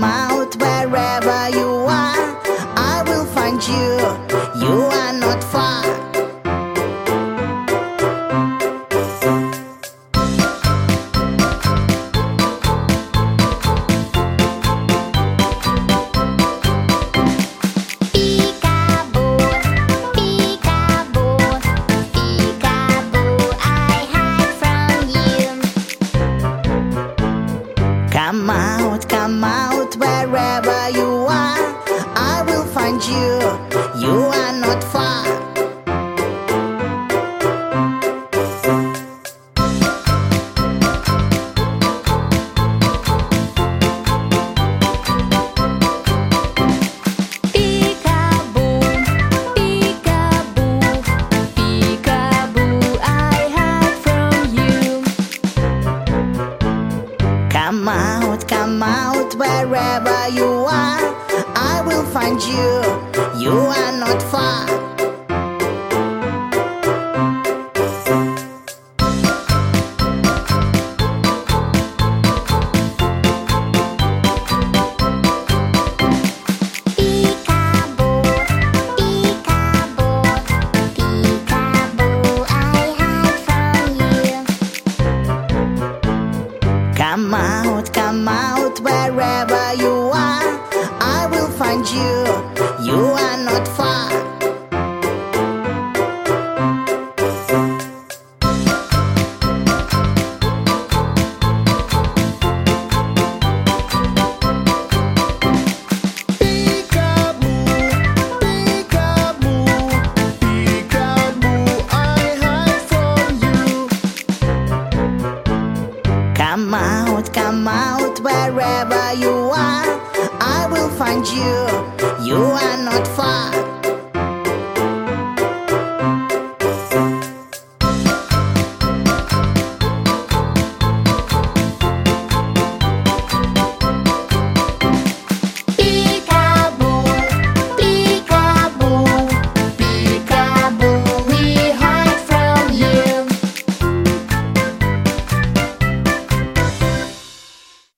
come out wherever you are. I will find you, you are not far. Come out, come out. around you, you are not far. Come out, come out wherever you are find you. You are not far. I. Come out, come out, out, come out, wherever you are. I will find you. You are not far.